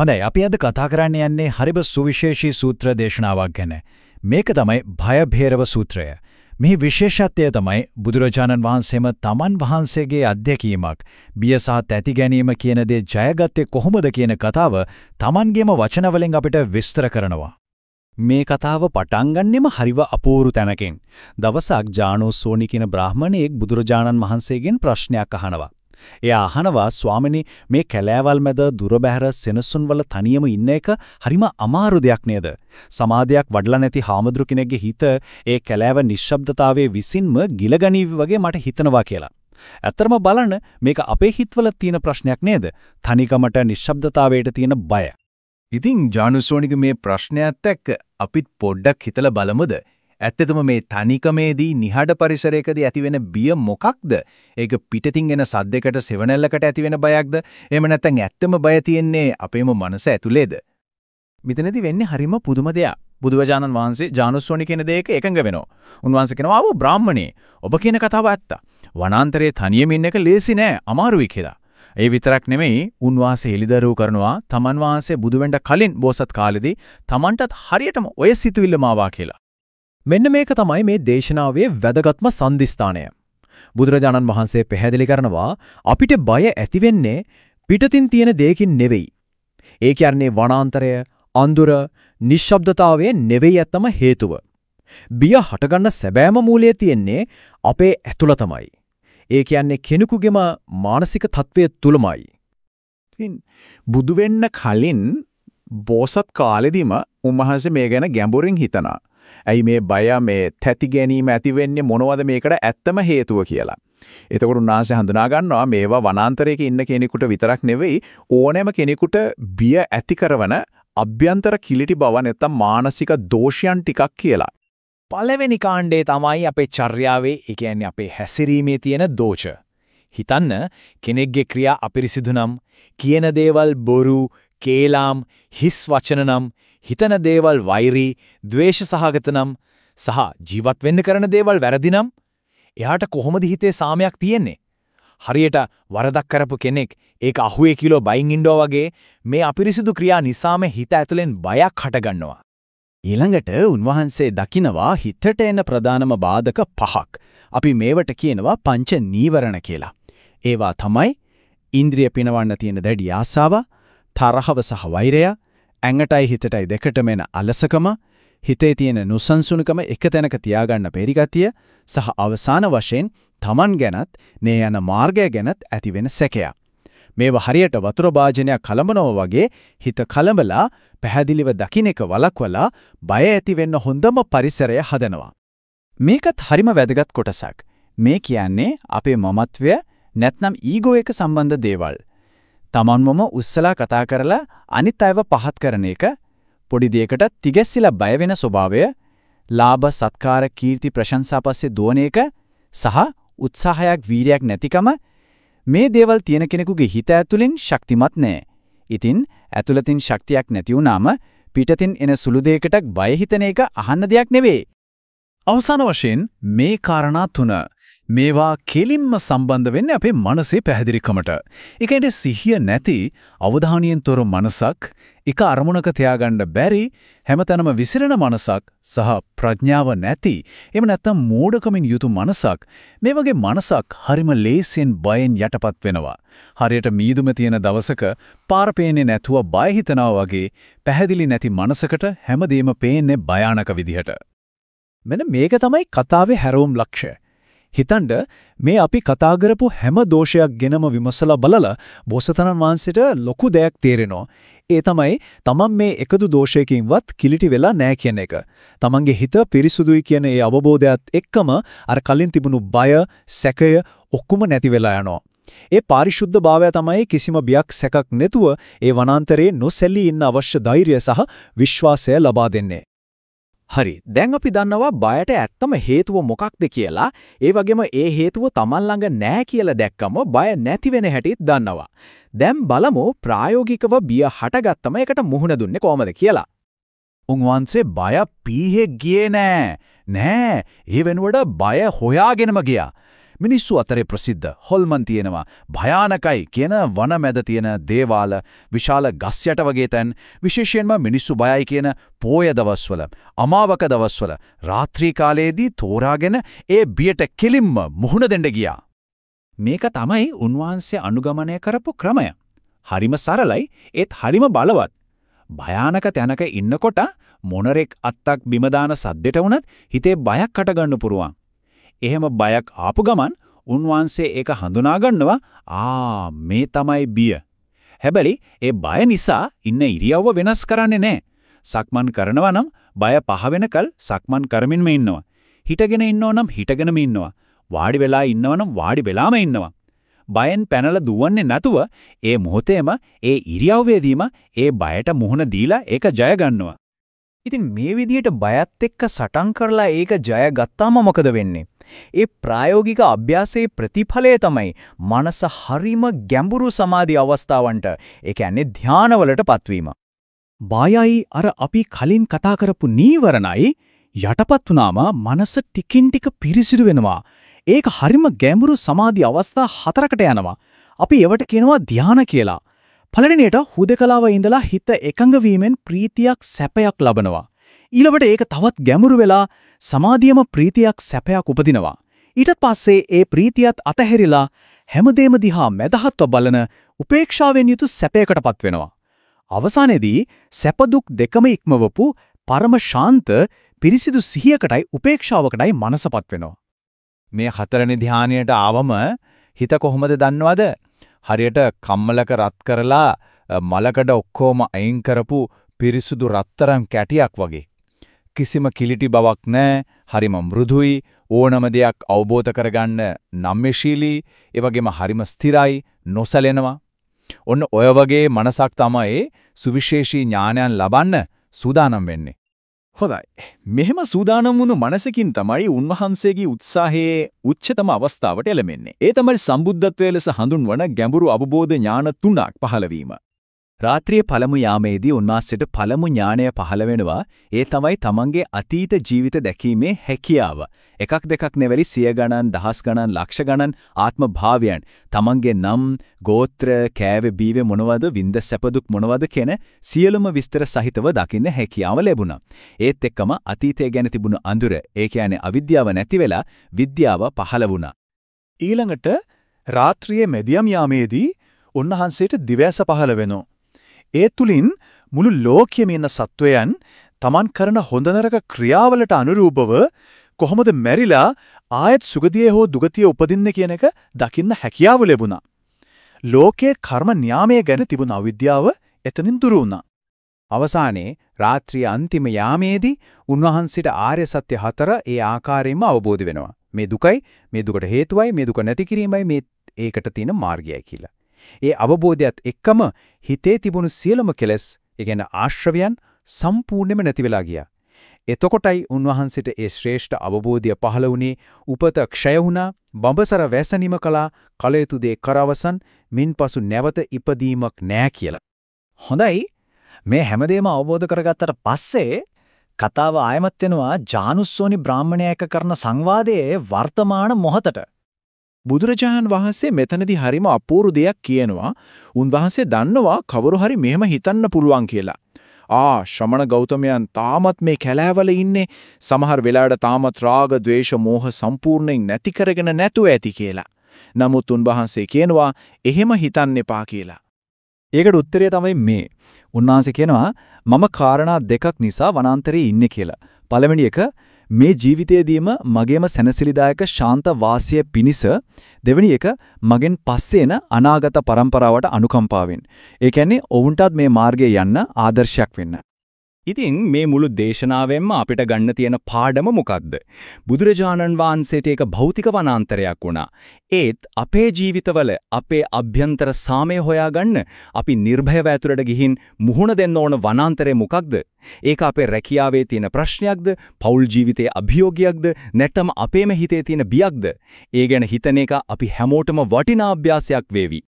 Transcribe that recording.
හොඳයි අපි අද කතා කරන්න යන්නේ හරිබ සුවිශේෂී සූත්‍ර දේශනාවක් ගැන. මේක තමයි භය භේරව සූත්‍රය. මෙහි විශේෂත්වය තමයි බුදුරජාණන් වහන්සේම තමන් වහන්සේගේ අත්දැකීමක් බිය සහ තැති ගැනීම කියන දේ ජයගත්තේ කොහොමද කියන කතාව තමන්ගේම වචනවලින් අපිට විස්තර කරනවා. මේ කතාව පටන් ගන්නෙම හරිව අපූරු තැනකින්. දවසක් ජානෝ සෝනි කියන බ්‍රාහමණයෙක් බුදුරජාණන් වහන්සේගෙන් ප්‍රශ්නයක් අහනවා. එයා අහනවා ස්වාමිනී මේ කැලෑවල් මැද දුර බැහැර සෙනසුන්වල තනියම ඉන්න එක හරිම අමාරු දෙයක් නේද? සමාධියක් වඩලා නැති හාමුදුරු කෙනෙක්ගේ හිත ඒ කැලෑව නිශ්ශබ්දතාවයේ විසින්ම ගිලගනීවි වගේ මට හිතනවා කියලා. ඇත්තරම බලන්න මේක අපේ හිතවල තියෙන ප්‍රශ්නයක් නේද? තනිකමට නිශ්ශබ්දතාවයට තියෙන බය. ඉතින් ජානුසෝනික මේ ප්‍රශ්නයත් එක්ක අපිත් පොඩ්ඩක් හිතලා බලමුද? ඇත්තටම මේ තනිකමේදී නිහඬ පරිසරයකදී ඇතිවෙන බිය මොකක්ද? ඒක පිටතින් එන සද්දයකට සෙවණැල්ලකට ඇතිවෙන බයක්ද? එහෙම නැත්නම් ඇත්තම බය තියෙන්නේ අපේම මනස ඇතුලේද? මෙතනදී වෙන්නේ හරිම පුදුම දෙයක්. බුදුවජානන් වහන්සේ ජානුස්සෝනි කියන දෙයක එකඟ වෙනවා. උන්වහන්සේ කියනවා ආවෝ බ්‍රාහ්මණේ ඔබ කියන කතාව ඇත්ත. වනාන්තරයේ තනියම ඉන්න එක ලේසි නෑ අමාරුයි කියලා. ඒ විතරක් නෙමෙයි උන්වහන්සේ එලිදරව් කරනවා තමන් වහන්සේ බුදු වෙන්න කලින් බෝසත් කාලෙදී තමන්ටත් හරියටම ඔය සිතුවිල්ලම ආවා කියලා. මෙන්න මේක තමයි මේ දේශනාවේ වැදගත්ම සම්දිස්ථානය. බුදුරජාණන් වහන්සේ පැහැදිලි කරනවා අපිට බය ඇති වෙන්නේ පිටතින් තියෙන දෙයකින් නෙවෙයි. ඒ කියන්නේ වනාන්තරය, අඳුර, නිශ්ශබ්දතාවයේ නෙවෙයි ඇත්තම හේතුව. බිය හටගන්න සැබෑම මූලයේ තියෙන්නේ අපේ ඇතුළතමයි. ඒ කියන්නේ කෙනෙකුගේම මානසික තත්වයේ තුලමයි. බුදු වෙන්න කලින් බෝසත් කාලෙදිම උන්වහන්සේ මේ ගැන ගැඹුරින් හිතනවා. ඇයි මේ බය මේ තැති ගැනීම ඇති වෙන්නේ මොනවද මේකට ඇත්තම හේතුව කියලා. එතකොට උන්වහන්සේ හඳුනා ගන්නවා මේවා වනාන්තරයක ඉන්න කෙනෙකුට විතරක් නෙවෙයි ඕනෑම කෙනෙකුට බිය ඇති කරන අභ්‍යන්තර කිලිටි බව නැත්තම් මානසික දෝෂයන් ටිකක් කියලා. පළවෙනි කාණ්ඩේ තමයි අපේ චර්යාවේ, ඒ කියන්නේ අපේ හැසිරීමේ තියෙන දෝෂ. හිතන්න කෙනෙක්ගේ ක්‍රියා අපිරිසිදු නම්, කියන දේවල් බොරු, කේලාම්, හිස් වචන නම් හිතන දේවල් වෛරී, ද්වේෂ සහගත නම් සහ ජීවත් වෙන්න කරන දේවල් වැරදි නම් එයාට කොහොමද හිතේ සාමයක් තියෙන්නේ? හරියට වරදක් කරපු කෙනෙක් ඒක අහුවේ කිලෝ බයින් ඉන්නෝ වගේ මේ අපිරිසිදු ක්‍රියා නිසාම හිත ඇතුලෙන් බයක් හටගන්නවා. ඊළඟට උන්වහන්සේ දකිනවා හිතට එන ප්‍රධානම බාධක පහක්. අපි මේවට කියනවා පංච නීවරණ කියලා. ඒවා තමයි ඉන්ද්‍රිය පිනවන්න තියෙන දැඩි ආසාව, තරහව සහ වෛරය, ඇඟටයි හිතටයි දෙකටම එන අලසකම, හිතේ තියෙන නුසන්සුනකම එක තැනක තියාගන්න බැරි ගතිය සහ අවසාන වශයෙන් Taman ගැනත් නේ යන මාර්ගය ගැනත් ඇතිවෙන සැකය. මේව හරියට වතුර භාජනයක් කලඹනවා වගේ හිත කලඹලා පැහැදිලිව දකින්න එක වළක්වලා බය ඇති වෙන්න හොඳම පරිසරය හදනවා. මේකත් හරිම වැදගත් කොටසක්. මේ කියන්නේ අපේ මමත්වය නැත්නම් ඊගෝ එක සම්බන්ධ දේවල්. තමන්වම උස්සලා කතා කරලා අනිත් අයව පහත් කරන එක පොඩි දෙයකට තිගැස්සිලා බය වෙන ස්වභාවය ලාභ සත්කාර කීර්ති ප්‍රශංසා පස්සේ දුවන එක සහ උත්සාහයක් වීරයක් නැතිකම මේ දේවල් තියෙන කෙනෙකුගේ හිත ඇතුලෙන් ශක්තිමත් නැහැ. ඉතින් ඇතුළතින් ශක්තියක් නැති වුනාම පිටතින් එන සුළු දෙයකට බය හිතන එක අහන්න දෙයක් නෙවෙයි. අවසාන වශයෙන් මේ කාරණා තුන මේවා කෙලින්ම සම්බන්ධ වෙන්නේ අපේ මනසේ පැහැදිලිකමට. ඒ කියන්නේ සිහිය නැති අවධානයෙන් තොර මනසක් එක අරමුණක තියාගන්න බැරි හැමතැනම විසිරෙන මනසක් සහ ප්‍රඥාව නැති එහෙම නැත්නම් මෝඩකමින් යුතු මනසක් මේ වගේ මනසක් හරිම ලේසියෙන් බයෙන් යටපත් වෙනවා. හරියට මීදුම තියෙන දවසක පාර පේන්නේ නැතුව බය හිතනවා වගේ පැහැදිලි නැති මනසකට හැමදේම පේන්නේ භයානක විදිහට. මෙන්න මේක තමයි කතාවේ හැරවුම් ලක්ෂ්‍ය. හිතන්න මේ අපි කතා කරපු හැම දෝෂයක් ගැනම විමසලා බලලා බෝසතනන් වහන්සේට ලොකු දෙයක් තේරෙනවා. ඒ තමයි තමන් මේ එකදු දෝෂයකින්වත් කිලිටි වෙලා නැහැ කියන එක. තමන්ගේ හිත පිරිසුදුයි කියන ඒ අවබෝධයත් එක්කම අර කලින් තිබුණු බය, සැකය ඔක්කොම නැති වෙලා යනවා. ඒ පාරිශුද්ධ භාවය තමයි කිසිම බියක් සැකක් නැතුව ඒ වනාන්තරයේ නොසැලී ඉන්න අවශ්‍ය ධෛර්යය සහ විශ්වාසය ලබා දෙන්නේ. හරි. දැන් අපි දන්නවා බයට ඇත්තම හේතුව මොකක්ද කියලා. ඒ වගේම ඒ හේතුව Taman ළඟ නැහැ කියලා දැක්කම බය නැති වෙන හැටිත් දන්නවා. දැන් බලමු ප්‍රායෝගිකව බිය හටගත්තම ඒකට මුහුණ දුන්නේ කොහමද කියලා. උන්වන්සේ බය පීහෙ ගියේ නෑ. නෑ. ඒ වෙනුවට බය හොයාගෙනම ගියා. මිනිස්සු අතරේ ප්‍රසිද්ධ හොල්මන් තියෙනවා භයානකයි කියන වන මැද තියෙන දේවාල විශාල ගස් යට වගේ තැන් විශේෂයෙන්ම මිනිස්සු බයයි කියන පෝය දවස්වල අමාවක දවස්වල රාත්‍රී කාලයේදී තෝරාගෙන ඒ බියට කෙලින්ම මුහුණ දෙන්න ගියා. මේක තමයි උන්වහන්සේ අනුගමනය කරපු ක්‍රමය. හරිම සරලයි ඒත් හරිම බලවත්. භයානක තැනක ඉන්නකොට මොනරෙක් අත්තක් බිම දාන සද්දෙට වුණත් හිතේ බයක් හටගන්න පුරුවන්. එහෙම බයක් ආපු ගමන් උන්වහන්සේ ඒක හඳුනා ගන්නවා ආ මේ තමයි බිය. හැබැයි ඒ බය නිසා ඉන්න ඉරියව්ව වෙනස් කරන්නේ නැහැ. සක්මන් කරනවා නම් බය පහ වෙනකල් සක්මන් කරමින්ම ඉන්නවා. හිටගෙන ඉන්නව නම් හිටගෙනම ඉන්නවා. වාඩි වෙලා ඉන්නව නම් වාඩි වෙලාම ඉන්නවා. බයෙන් පැනලා දුවන්නේ නැතුව ඒ මොහොතේම ඒ ඉරියව්වේදීම ඒ බයට මුහුණ දීලා ඒක ජය ගන්නවා. ඉතින් මේ විදිහට බයත් එක්ක සටන් කරලා ඒක ජය ගත්තාම මොකද වෙන්නේ? ඒ ප්‍රායෝගික අභ්‍යාසයේ ප්‍රතිඵලය තමයි මනස හරිම ගැඹුරු සමාධි අවස්ථාවන්ට, ඒ කියන්නේ ධානවලට පත්වීම. බයයි අර අපි කලින් කතා කරපු නීවරණයි යටපත් වුනාම මනස ටිකින් ටික පිරිසිදු වෙනවා. ඒක හරිම ගැඹුරු සමාධි අවස්ථා හතරකට යනවා. අපි ඒවට කියනවා ධාන කියලා. පළවෙනියට හුදකලාව ඉඳලා හිත එකඟ වීමෙන් ප්‍රීතියක් සැපයක් ලබනවා. ඊළඟට ඒක තවත් ගැඹුරු වෙලා සමාධියම ප්‍රීතියක් සැපයක් උපදිනවා. ඊට පස්සේ ඒ ප්‍රීතියත් අතහැරිලා හැමදේම දිහා මැදහත්ව බලන උපේක්ෂාවෙන් යුතු සැපයකටපත් වෙනවා. අවසානයේදී සැප දුක් දෙකම ඉක්මවපු පරම ශාන්ත පිරිසිදු සිහියකටයි උපේක්ෂාවකටයි මනසපත් වෙනවා. මේ හතරෙනි ධානයට ආවම හිත කොහොමද දන්නවද? හරියට කම්මලක රත් කරලා මලකඩ ඔක්කොම අයින් කරපු පිරිසුදු රත්තරන් කැටියක් වගේ. කිසිම කිලිටි බවක් නැහැ. හරිම මෘදුයි. ඕනම දෙයක් අවබෝධ කරගන්න නම්‍යශීලී. ඒ වගේම හරිම ස්ථිරයි, නොසැලෙනවා. ඔන්න ඔය වගේ මනසක් තමයි සුවිශේෂී ඥානයන් ලබන්න සූදානම් වෙන්නේ. හොඳයි. මෙහෙම සූදානම් වුණු මනසකින් තමයි උන්වහන්සේගේ උත්සාහයේ උච්චතම අවස්ථාවට එළඹෙන්නේ. ඒ තමයි සම්බුද්ධත්වයේ ලෙස හඳුන්වන ගැඹුරු අවබෝධ ඥාන තුනක් පහළ වීම. රාත්‍රියේ පළමු යාමේදී උන්වහන්සේට පළමු ඥානය පහළ වෙනවා. ඒ තමයි තමන්ගේ අතීත ජීවිත දැකීමේ හැකියාව. එකක් දෙකක් නෙවෙයි සිය ගණන්, දහස් ගණන්, ලක්ෂ ගණන් ආත්ම භාවයන්. තමන්ගේ නම්, ගෝත්‍ර, කෑවේ බීවේ මොනවද, වින්ද සැපදුක් මොනවද කියන සියලුම විස්තර සහිතව දකින්න හැකියාව ලැබුණා. ඒත් එක්කම අතීතය ගැන තිබුණු අඳුර, ඒ කියන්නේ අවිද්‍යාව නැති වෙලා විද්‍යාව පහළ වුණා. ඊළඟට රාත්‍රියේ මෙදියම් යාමේදී උන්වහන්සේට දිවැස පහළ වෙනවා. ඒ තුලින් මුළු ලෝකයේම ඉන්න සත්වයන් Taman කරන හොඳ නරක ක්‍රියාවලට අනුරූපව කොහොමද මැරිලා ආයත් සුගතියේ හෝ දුගතියේ උපදින්නේ කියන එක දකින්න හැකියාව ලැබුණා. ලෝකයේ කර්ම න්යාමයේ ගැන තිබුණ අවිද්‍යාව එතනින් දුරු වුණා. අවසානයේ රාත්‍රිය අන්තිම යාමේදී උන්වහන්සේට ආර්ය සත්‍ය හතර ඒ ආකාරයෙන්ම අවබෝධ වෙනවා. මේ දුකයි, මේ දුකට හේතුවයි, මේ දුක නැති කිරීමයි මේ ඒකට තියෙන මාර්ගයයි කියලා. ඒ අවබෝධයත් එක්කම හිතේ තිබුණු සියලුම කෙලෙස්, ඒ කියන්නේ ආශ්‍රවයන් සම්පූර්ණයෙන්ම නැති වෙලා ගියා. එතකොටයි උන්වහන්සේට ඒ ශ්‍රේෂ්ඨ අවබෝධය පහළ වුණේ උපත ක්ෂය වුණා, බඹසර වැසනීම කළා, කලයුතු දේ කරවසන්, මින්පසු නැවත ඉපදීමක් නෑ කියලා. හොඳයි. මේ හැමදේම අවබෝධ කරගත්තට පස්සේ කතාව ආයමත් වෙනවා ජානුස්සෝනි බ්‍රාහ්මණයා කරන සංවාදයේ වර්තමාන මොහතට. බුදුරජාණන් වහන්සේ මෙතනදී හරිම අපූර්ව දෙයක් කියනවා. උන්වහන්සේ දන්නවා කවුරු හරි මෙහෙම හිතන්න පුළුවන් කියලා. ආ ශ්‍රමණ ගෞතමයන් තාමත් මේ කැලෑවල ඉන්නේ සමහර වෙලාවට තාමත් රාග, ద్వේෂ, මෝහ සම්පූර්ණයෙන් නැති කරගෙන නැතුව ඇති කියලා. නමුත් උන්වහන්සේ කියනවා එහෙම හිතන්න එපා කියලා. ඒකට උත්තරය තමයි මේ. උන්වහන්සේ කියනවා මම කාරණා දෙකක් නිසා වනාන්තරයේ ඉන්නේ කියලා. පළවෙනි එක මේ ජීවිතයේදීම මගේම සැනසෙලිදායක ශාන්ත වාසිය පිනිස දෙවෙනි එක මගෙන් පස්සේ එන අනාගත પરම්පරාවට අනුකම්පාවෙන්. ඒ කියන්නේ ඔවුන්ටත් මේ මාර්ගයේ යන්න ආදර්ශයක් වෙන්න. ඉතින් මේ මුළු දේශනාවෙන්ම අපිට ගන්න තියෙන පාඩම මොකක්ද? බුදුරජාණන් වහන්සේට ඒක භෞතික වනාන්තරයක් වුණා. ඒත් අපේ ජීවිතවල අපේ අභ්‍යන්තර සාමය හොයාගන්න අපි නිර්භයව ඇතුළට ගිහින් මුහුණ දෙන්න ඕන වනාන්තරය මොකක්ද? ඒක අපේ රැකියාවේ තියෙන ප්‍රශ්නයක්ද? පෞල් ජීවිතයේ අභියෝගයක්ද? නැත්නම් අපේම හිතේ තියෙන බියක්ද? ඒ ගැන හිතන එක අපි හැමෝටම වටිනා අභ්‍යාසයක් වේවි.